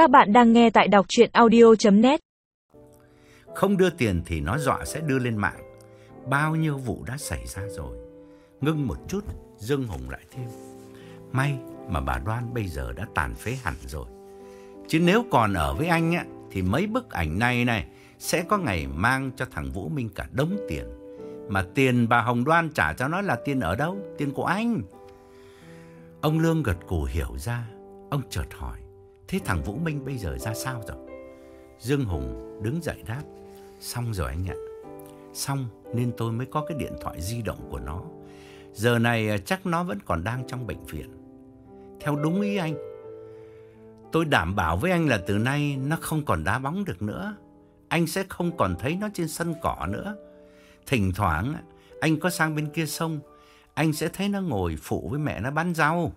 Các bạn đang nghe tại đọc chuyện audio.net Không đưa tiền thì nó dọa sẽ đưa lên mạng. Bao nhiêu vụ đã xảy ra rồi. Ngưng một chút, Dương Hùng lại thêm. May mà bà Đoan bây giờ đã tàn phế hẳn rồi. Chứ nếu còn ở với anh á, thì mấy bức ảnh này này sẽ có ngày mang cho thằng Vũ Minh cả đống tiền. Mà tiền bà Hồng Đoan trả cho nó là tiền ở đâu? Tiền của anh. Ông Lương gật cù hiểu ra. Ông chợt hỏi. Thế thằng Vũ Minh bây giờ ra sao rồi? Dương Hùng đứng dậy đáp. Xong rồi anh ạ. Xong nên tôi mới có cái điện thoại di động của nó. Giờ này à, chắc nó vẫn còn đang trong bệnh viện. Theo đúng ý anh. Tôi đảm bảo với anh là từ nay nó không còn đá bóng được nữa. Anh sẽ không còn thấy nó trên sân cỏ nữa. Thỉnh thoảng à, anh có sang bên kia sông, anh sẽ thấy nó ngồi phụ với mẹ nó bán rau.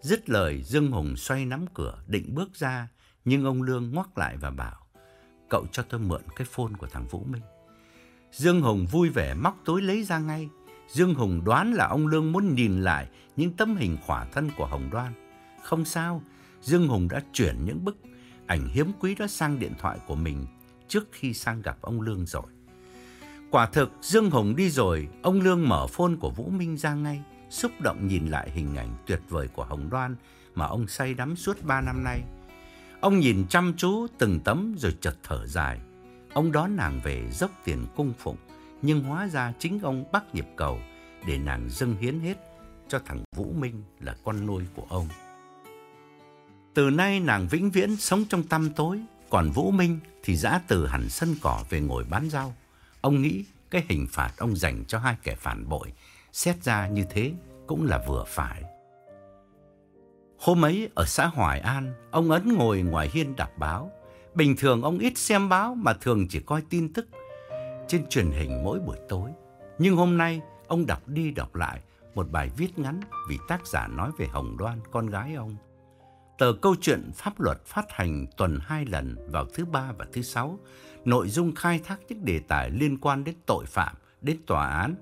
Dứt lời, Dương Hùng xoay nắm cửa, định bước ra, nhưng ông Lương ngoắc lại và bảo, cậu cho tôi mượn cái phone của thằng Vũ Minh. Dương Hùng vui vẻ móc túi lấy ra ngay. Dương Hùng đoán là ông Lương muốn nhìn lại những tấm hình khỏa thân của Hồng Đoan. Không sao, Dương Hùng đã chuyển những bức ảnh hiếm quý đó sang điện thoại của mình trước khi sang gặp ông Lương rồi. Quả thực, Dương Hùng đi rồi, ông Lương mở phone của Vũ Minh ra ngay, xúc động nhìn lại hình ảnh tuyệt vời của Hồng Đoan mà ông say đắm suốt ba năm nay. Ông nhìn chăm chú từng tấm rồi chợt thở dài. Ông đón nàng về dốc tiền cung phụng, nhưng hóa ra chính ông bắt nhịp cầu để nàng dâng hiến hết cho thằng Vũ Minh là con nuôi của ông. Từ nay nàng vĩnh viễn sống trong tăm tối, còn Vũ Minh thì dã từ hẳn sân cỏ về ngồi bán rau. Ông nghĩ cái hình phạt ông dành cho hai kẻ phản bội xét ra như thế cũng là vừa phải. Hôm ấy ở xã Hoài An, ông Ấn ngồi ngoài hiên đọc báo. Bình thường ông ít xem báo mà thường chỉ coi tin tức trên truyền hình mỗi buổi tối. Nhưng hôm nay ông đọc đi đọc lại một bài viết ngắn vì tác giả nói về Hồng Đoan, con gái ông. Tờ câu chuyện pháp luật phát hành tuần hai lần vào thứ ba và thứ sáu, nội dung khai thác những đề tài liên quan đến tội phạm, đến tòa án.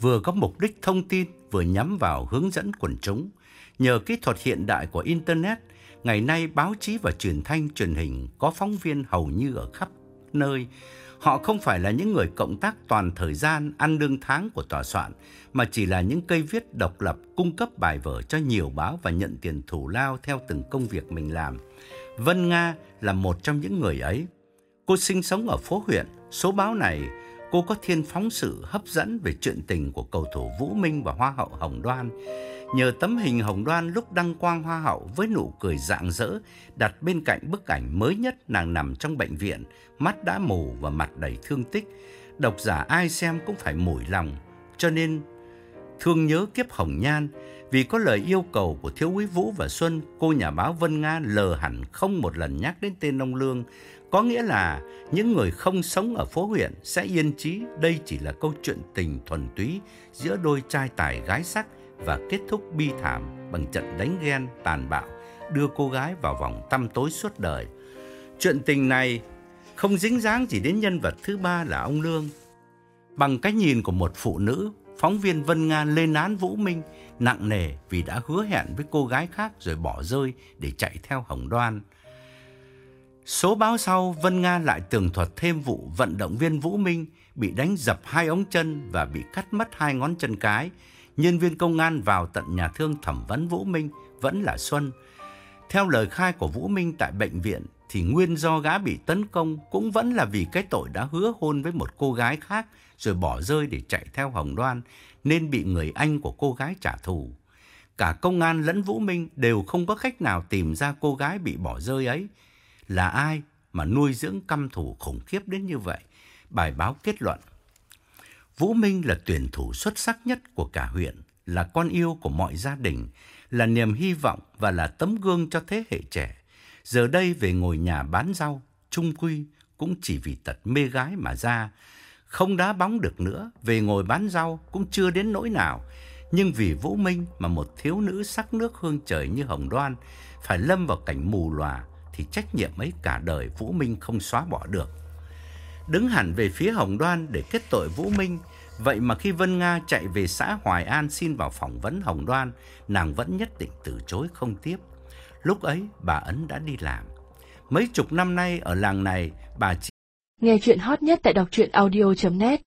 Vừa có mục đích thông tin, vừa nhắm vào hướng dẫn quần chúng. Nhờ kỹ thuật hiện đại của Internet, ngày nay báo chí và truyền thanh truyền hình có phóng viên hầu như ở khắp nơi. Họ không phải là những người cộng tác toàn thời gian ăn lương tháng của tòa soạn, mà chỉ là những cây viết độc lập cung cấp bài vở cho nhiều báo và nhận tiền thù lao theo từng công việc mình làm. Vân Nga là một trong những người ấy. Cô sinh sống ở phố huyện, số báo này cô có thiên phóng sự hấp dẫn về chuyện tình của cầu thủ Vũ Minh và Hoa hậu Hồng Đoan. Nhờ tấm hình Hồng Đoan lúc đăng quang Hoa hậu với nụ cười rạng rỡ đặt bên cạnh bức ảnh mới nhất nàng nằm trong bệnh viện, mắt đã mù và mặt đầy thương tích. Độc giả ai xem cũng phải mủi lòng, cho nên thương nhớ kiếp Hồng Nhan. Vì có lời yêu cầu của Thiếu úy Vũ và Xuân, cô nhà báo Vân Nga lờ hẳn không một lần nhắc đến tên ông Lương. Có nghĩa là những người không sống ở phố huyện sẽ yên trí đây chỉ là câu chuyện tình thuần túy giữa đôi trai tài gái sắc và kết thúc bi thảm bằng trận đánh ghen tàn bạo đưa cô gái vào vòng tăm tối suốt đời. Chuyện tình này không dính dáng gì đến nhân vật thứ ba là ông Lương. Bằng cái nhìn của một phụ nữ, phóng viên Vân Nga lên án Vũ Minh nặng nề vì đã hứa hẹn với cô gái khác rồi bỏ rơi để chạy theo Hồng Đoan. Số báo sau, Vân Nga lại tường thuật thêm vụ vận động viên Vũ Minh bị đánh dập hai ống chân và bị cắt mất hai ngón chân cái. Nhân viên công an vào tận nhà thương thẩm vấn Vũ Minh vẫn là Xuân. Theo lời khai của Vũ Minh tại bệnh viện thì nguyên do gã bị tấn công cũng vẫn là vì cái tội đã hứa hôn với một cô gái khác rồi bỏ rơi để chạy theo Hồng Đoan nên bị người anh của cô gái trả thù. Cả công an lẫn Vũ Minh đều không có cách nào tìm ra cô gái bị bỏ rơi ấy là ai mà nuôi dưỡng căm thù khủng khiếp đến như vậy. Bài báo kết luận. Vũ Minh là tuyển thủ xuất sắc nhất của cả huyện, là con yêu của mọi gia đình, là niềm hy vọng và là tấm gương cho thế hệ trẻ. Giờ đây về ngồi nhà bán rau, trung quy cũng chỉ vì tật mê gái mà ra. Không đá bóng được nữa, về ngồi bán rau cũng chưa đến nỗi nào. Nhưng vì Vũ Minh mà một thiếu nữ sắc nước hương trời như Hồng Đoan phải lâm vào cảnh mù lòa thì trách nhiệm ấy cả đời Vũ Minh không xóa bỏ được. Đứng hẳn về phía Hồng Đoan để kết tội Vũ Minh, vậy mà khi Vân Nga chạy về xã Hoài An xin vào phỏng vấn Hồng Đoan, nàng vẫn nhất định từ chối không tiếp. Lúc ấy, bà Ấn đã đi làm. Mấy chục năm nay ở làng này, bà chỉ Nghe chuyện hot nhất tại đọc truyện audio.net